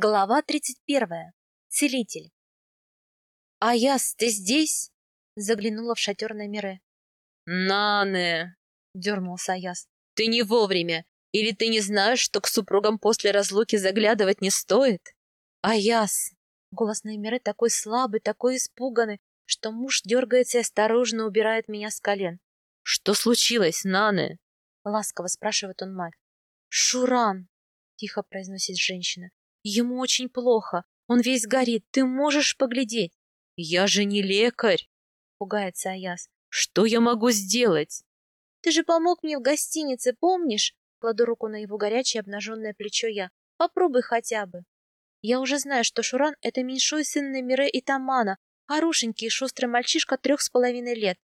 Глава 31. Целитель. «Аяс, ты здесь?» — заглянула в шатер на Мире. «Нане!» — дернулся Аяс. «Ты не вовремя! Или ты не знаешь, что к супругам после разлуки заглядывать не стоит?» «Аяс!» — голос Неймиры такой слабый, такой испуганный, что муж дергается и осторожно убирает меня с колен. «Что случилось, Нане?» — ласково спрашивает он мать. «Шуран!» — тихо произносит женщина. Ему очень плохо. Он весь горит. Ты можешь поглядеть? Я же не лекарь, пугается Аяс. Что я могу сделать? Ты же помог мне в гостинице, помнишь? Кладу руку на его горячее обнаженное плечо я. Попробуй хотя бы. Я уже знаю, что Шуран — это меньшой сын Намире и Тамана, хорошенький и шустрый мальчишка трех с половиной лет.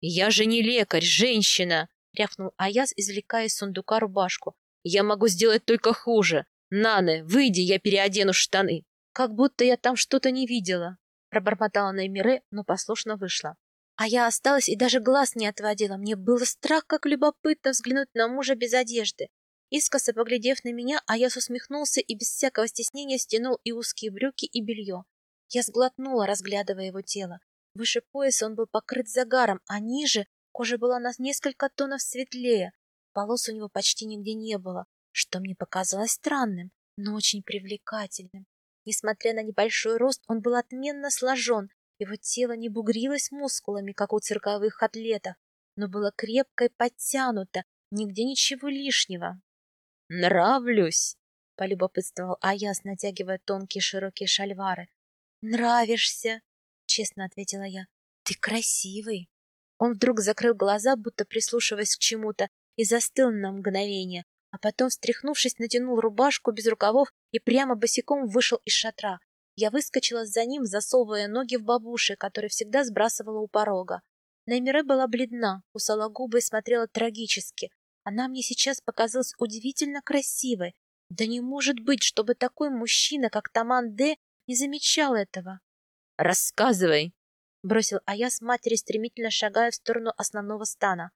«Я же не лекарь, женщина!» — рявкнул Аяс, извлекая из сундука рубашку. «Я могу сделать только хуже. «Нане, выйди, я переодену штаны!» «Как будто я там что-то не видела!» Пробормотала Неймире, но послушно вышла. А я осталась и даже глаз не отводила. Мне было страх, как любопытно взглянуть на мужа без одежды. Искоса поглядев на меня, Аяс усмехнулся и без всякого стеснения стянул и узкие брюки, и белье. Я сглотнула, разглядывая его тело. Выше пояса он был покрыт загаром, а ниже кожа была на несколько тонов светлее. Волос у него почти нигде не было что мне показалось странным, но очень привлекательным. Несмотря на небольшой рост, он был отменно сложен, его тело не бугрилось мускулами, как у цирковых атлетов, но было крепко и подтянуто, нигде ничего лишнего. «Нравлюсь!» — полюбопытствовал Аяс, натягивая тонкие широкие шальвары. «Нравишься!» — честно ответила я. «Ты красивый!» Он вдруг закрыл глаза, будто прислушиваясь к чему-то, и застыл на мгновение, а потом, встряхнувшись, натянул рубашку без рукавов и прямо босиком вышел из шатра. Я выскочила за ним, засовывая ноги в бабуши, которая всегда сбрасывала у порога. Наймире была бледна, кусала губы и смотрела трагически. Она мне сейчас показалась удивительно красивой. Да не может быть, чтобы такой мужчина, как Таман Д, не замечал этого. «Рассказывай!» — бросил Аяс матери, стремительно шагая в сторону основного стана.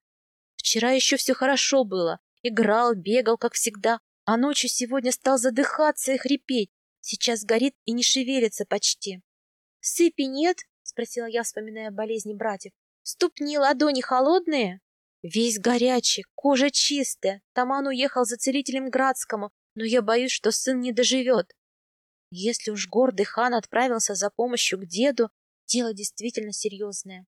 «Вчера еще все хорошо было. Играл, бегал, как всегда, а ночью сегодня стал задыхаться и хрипеть. Сейчас горит и не шевелится почти. «Сыпи нет?» — спросила я, вспоминая болезни братьев. «Ступни, ладони холодные?» «Весь горячий, кожа чистая. Таман уехал за целителем Градскому, но я боюсь, что сын не доживет. Если уж гордый хан отправился за помощью к деду, дело действительно серьезное.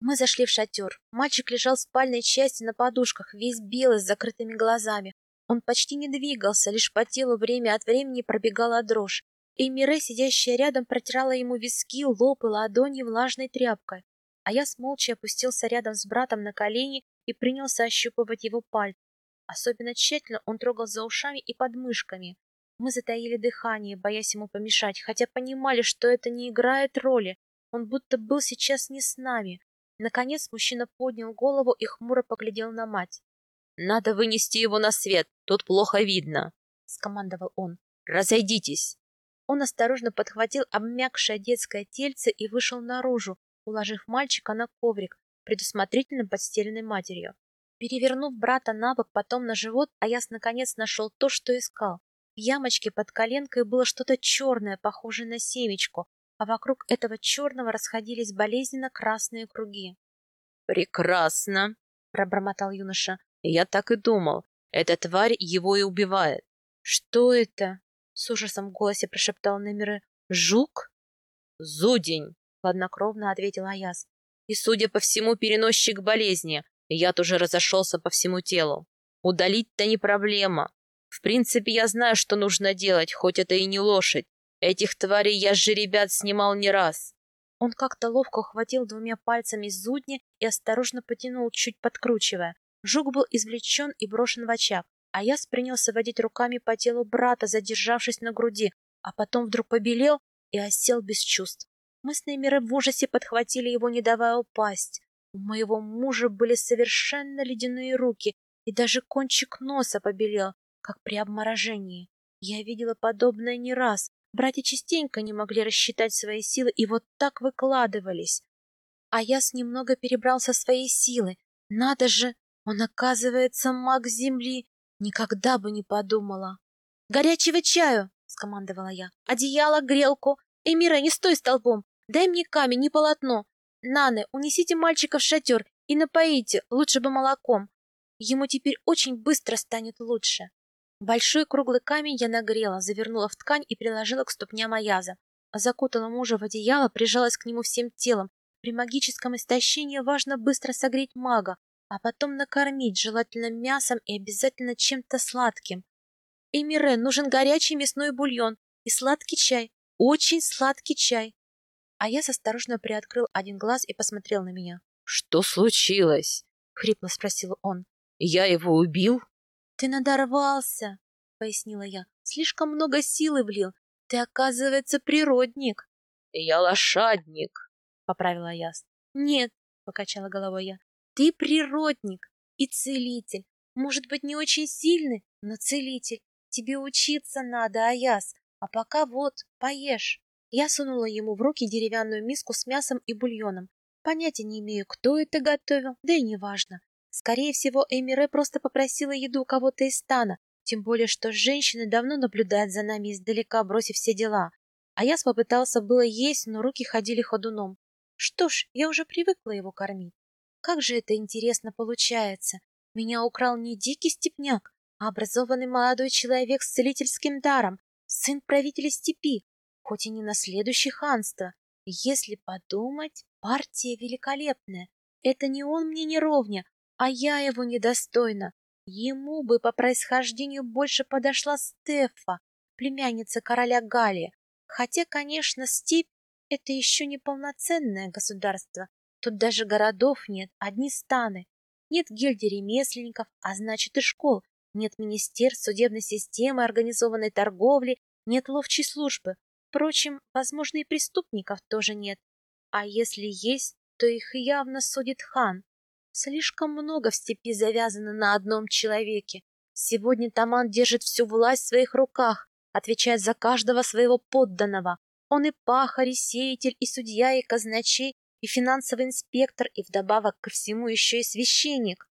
Мы зашли в шатер. Мальчик лежал в спальной части на подушках, весь белый, с закрытыми глазами. Он почти не двигался, лишь по телу время от времени пробегала дрожь. И Мире, сидящая рядом, протирала ему виски, лоб и ладони влажной тряпкой. А я смолча опустился рядом с братом на колени и принялся ощупывать его пальцы. Особенно тщательно он трогал за ушами и подмышками. Мы затаили дыхание, боясь ему помешать, хотя понимали, что это не играет роли. Он будто был сейчас не с нами. Наконец мужчина поднял голову и хмуро поглядел на мать. «Надо вынести его на свет, тут плохо видно», — скомандовал он. «Разойдитесь». Он осторожно подхватил обмякшее детское тельце и вышел наружу, уложив мальчика на коврик, предусмотрительно подстеленный матерью. Перевернув брата на бок, потом на живот, Аяс наконец нашел то, что искал. В ямочке под коленкой было что-то черное, похожее на семечко, а вокруг этого черного расходились болезненно красные круги. «Прекрасно!» — пробормотал юноша. «Я так и думал. Эта тварь его и убивает». «Что это?» — с ужасом в голосе прошептал Немиры. «Жук?» «Зудень!» — хладнокровно ответил Аяс. «И, судя по всему, переносчик болезни. Яд уже разошелся по всему телу. Удалить-то не проблема. В принципе, я знаю, что нужно делать, хоть это и не лошадь. Этих тварей я же ребят снимал не раз. Он как-то ловко ухватил двумя пальцами зудни и осторожно потянул, чуть подкручивая. Жук был извлечен и брошен в очаг, а я принялся водить руками по телу брата, задержавшись на груди, а потом вдруг побелел и осел без чувств. Мы с Неймерой в ужасе подхватили его, не давая упасть. У моего мужа были совершенно ледяные руки, и даже кончик носа побелел, как при обморожении. Я видела подобное не раз, Братья частенько не могли рассчитать свои силы и вот так выкладывались. А я с немного перебрал со своей силы. Надо же, он оказывается маг земли. Никогда бы не подумала. «Горячего чаю!» — скомандовала я. «Одеяло, грелку! Эмира, не стой столбом! Дай мне камень, не полотно! Наны, унесите мальчика в шатер и напоите, лучше бы молоком. Ему теперь очень быстро станет лучше». Большой круглый камень я нагрела, завернула в ткань и приложила к ступням Аяза. Закутала мужа в одеяло, прижалась к нему всем телом. При магическом истощении важно быстро согреть мага, а потом накормить, желательно мясом и обязательно чем-то сладким. Эмире, нужен горячий мясной бульон и сладкий чай, очень сладкий чай. А я осторожно приоткрыл один глаз и посмотрел на меня. «Что случилось?» — хрипло спросил он. «Я его убил?» «Ты надорвался», — пояснила я. «Слишком много силы влил. Ты, оказывается, природник». «Я лошадник», — поправила я. «Нет», — покачала головой я. Ты природник и целитель. Может быть, не очень сильный, но целитель. Тебе учиться надо, Аяс. А пока вот, поешь. Я сунула ему в руки деревянную миску с мясом и бульоном. Понятия не имею, кто это готовил, да и неважно. Скорее всего, Эмире просто попросила еду у кого-то из стана, тем более, что женщины давно наблюдают за нами издалека, бросив все дела. А я попытался было есть, но руки ходили ходуном. Что ж, я уже привыкла его кормить. Как же это интересно получается. Меня украл не дикий степняк, а образованный молодой человек с целительским даром, сын правителя степи, хоть и не наследующий ханство. Если подумать, партия великолепная. Это не он мне не ровня, а я его недостойна. Ему бы по происхождению больше подошла Стефа, племянница короля Галии. Хотя, конечно, степь — это еще не полноценное государство, Тут даже городов нет, одни станы. Нет гильдий ремесленников, а значит и школ. Нет министерств, судебной системы, организованной торговли, нет ловчей службы. Впрочем, возможно, и преступников тоже нет. А если есть, то их явно судит хан. Слишком много в степи завязано на одном человеке. Сегодня Таман держит всю власть в своих руках, отвечает за каждого своего подданного. Он и пахарь, и сеятель, и судья, и казначей, и финансовый инспектор, и вдобавок ко всему еще и священник.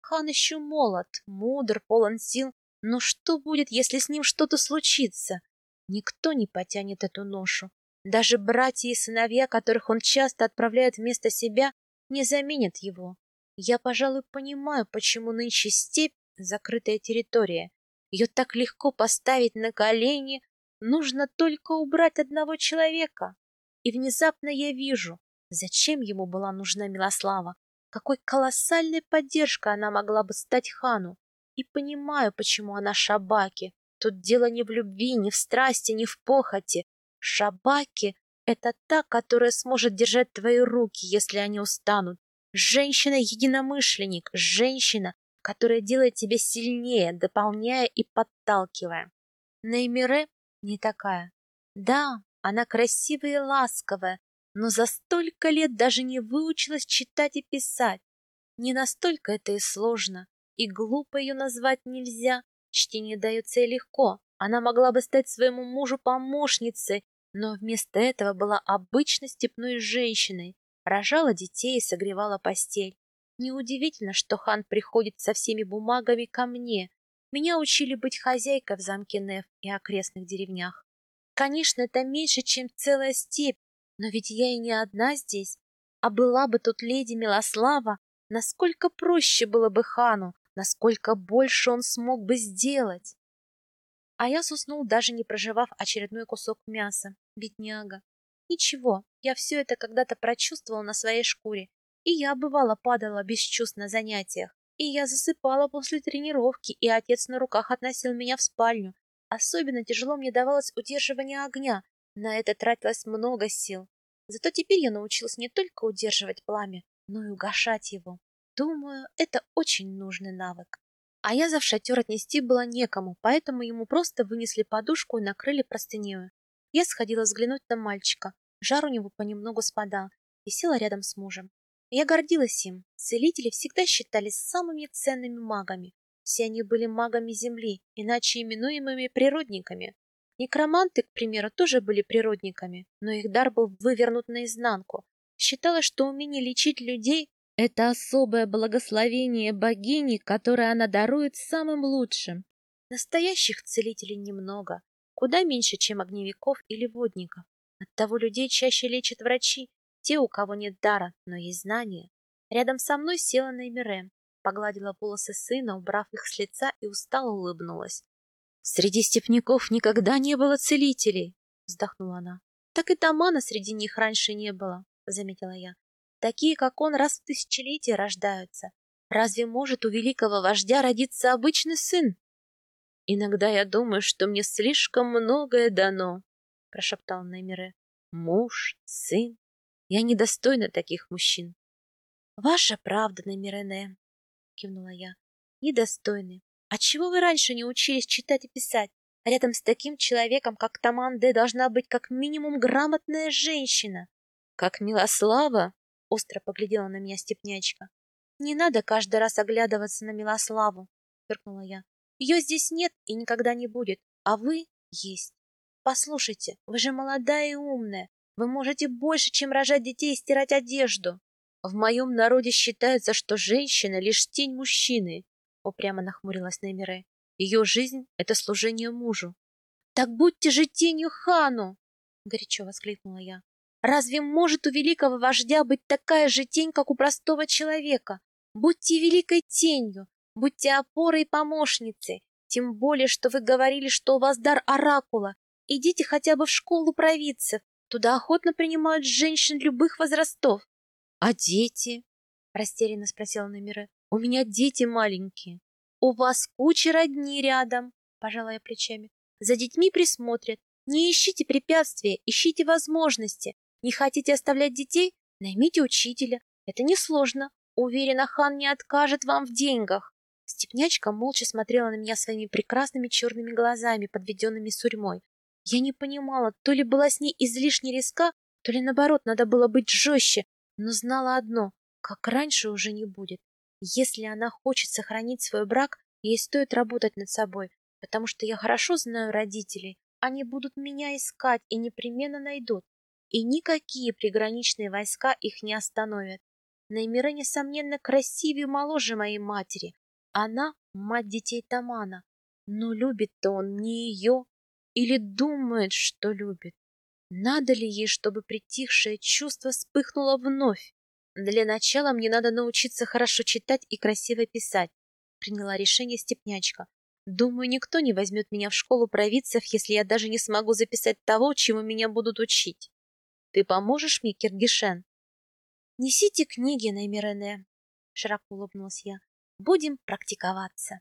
Хан еще молод, мудр, полон сил, но что будет, если с ним что-то случится? Никто не потянет эту ношу. Даже братья и сыновья, которых он часто отправляет вместо себя, не заменят его. Я, пожалуй, понимаю, почему нынче степь — закрытая территория. Ее так легко поставить на колени, нужно только убрать одного человека. И внезапно я вижу, Зачем ему была нужна Милослава? Какой колоссальной поддержкой она могла бы стать хану? И понимаю, почему она Шабаки. Тут дело не в любви, не в страсти, не в похоти. Шабаки — это та, которая сможет держать твои руки, если они устанут. Женщина-единомышленник, женщина, которая делает тебя сильнее, дополняя и подталкивая. Неймире не такая. Да, она красивая и ласковая, но за столько лет даже не выучилась читать и писать. Не настолько это и сложно, и глупо ее назвать нельзя. Чтение дается ей легко. Она могла бы стать своему мужу помощницей, но вместо этого была обычной степной женщиной, рожала детей и согревала постель. Неудивительно, что хан приходит со всеми бумагами ко мне. Меня учили быть хозяйкой в замке Неф и окрестных деревнях. Конечно, это меньше, чем целая степь, но ведь я и не одна здесь. А была бы тут леди Милослава, насколько проще было бы хану, насколько больше он смог бы сделать. А я уснул, даже не проживав очередной кусок мяса. Бедняга. Ничего, я все это когда-то прочувствовала на своей шкуре. И я, бывало, падала без чувств на занятиях. И я засыпала после тренировки, и отец на руках относил меня в спальню. Особенно тяжело мне давалось удерживание огня. На это тратилось много сил. Зато теперь я научилась не только удерживать пламя, но и угошать его. Думаю, это очень нужный навык. А я в шатер отнести было некому, поэтому ему просто вынесли подушку и накрыли простынею. Я сходила взглянуть на мальчика. Жар у него понемногу спадал и села рядом с мужем. Я гордилась им. Целители всегда считались самыми ценными магами. Все они были магами Земли, иначе именуемыми природниками. Некроманты, к примеру, тоже были природниками, но их дар был вывернут наизнанку. Считалось, что умение лечить людей — это особое благословение богини, которое она дарует самым лучшим. Настоящих целителей немного. куда меньше, чем огневиков или водников. Оттого людей чаще лечат врачи, те, у кого нет дара, но есть знания. Рядом со мной села Неймире, погладила волосы сына, убрав их с лица и устало улыбнулась. «Среди степняков никогда не было целителей!» — вздохнула она. «Так и Тамана среди них раньше не было», — заметила я. «Такие, как он, раз в тысячелетие рождаются. Разве может у великого вождя родиться обычный сын?» «Иногда я думаю, что мне слишком многое дано», — прошептал Неймире. «Муж, сын. Я недостойна таких мужчин». «Ваша правда, Неймирене», — кивнула я. «Недостойны. А чего вы раньше не учились читать и писать? Рядом с таким человеком, как Таманде, должна быть как минимум грамотная женщина. Как Милослава, остро поглядела на меня степнячка. Не надо каждый раз оглядываться на Милославу, фыркнула я. Ее здесь нет и никогда не будет, а вы есть. Послушайте, вы же молодая и умная. Вы можете больше, чем рожать детей и стирать одежду. В моем народе считается, что женщина лишь тень мужчины, упрямо нахмурилась Неймире. Ее жизнь — это служение мужу. Так будьте же тенью хану! Горячо воскликнула я. Разве может у великого вождя быть такая же тень, как у простого человека? Будьте великой тенью, будьте опорой и помощницей. Тем более, что вы говорили, что у вас дар оракула. Идите хотя бы в школу провидцев. Туда охотно принимают женщин любых возрастов. — А дети? — растерянно спросила Намира. У меня дети маленькие. У вас куча родни рядом, пожалая плечами. За детьми присмотрят. Не ищите препятствия, ищите возможности. Не хотите оставлять детей? Наймите учителя. Это несложно. Уверена, хан не откажет вам в деньгах. Степнячка молча смотрела на меня своими прекрасными черными глазами, подведенными сурьмой. Я не понимала, то ли была с ней излишне резка, то ли наоборот, надо было быть жестче, но знала одно — как раньше уже не будет. Если она хочет сохранить свой брак, ей стоит работать над собой, потому что я хорошо знаю родителей. Они будут меня искать и непременно найдут. И никакие приграничные войска их не остановят. Наймира, несомненно, красивее и моложе моей матери. Она — мать детей Тамана. Но любит-то он не ее. Или думает, что любит. Надо ли ей, чтобы притихшее чувство вспыхнуло вновь? Для начала мне надо научиться хорошо читать и красиво писать, приняла решение степнячка. Думаю, никто не возьмет меня в школу провидцев, если я даже не смогу записать того, чему меня будут учить. Ты поможешь мне, Киргишен? Несите книги, Наймирене, широко улыбнулась я. Будем практиковаться.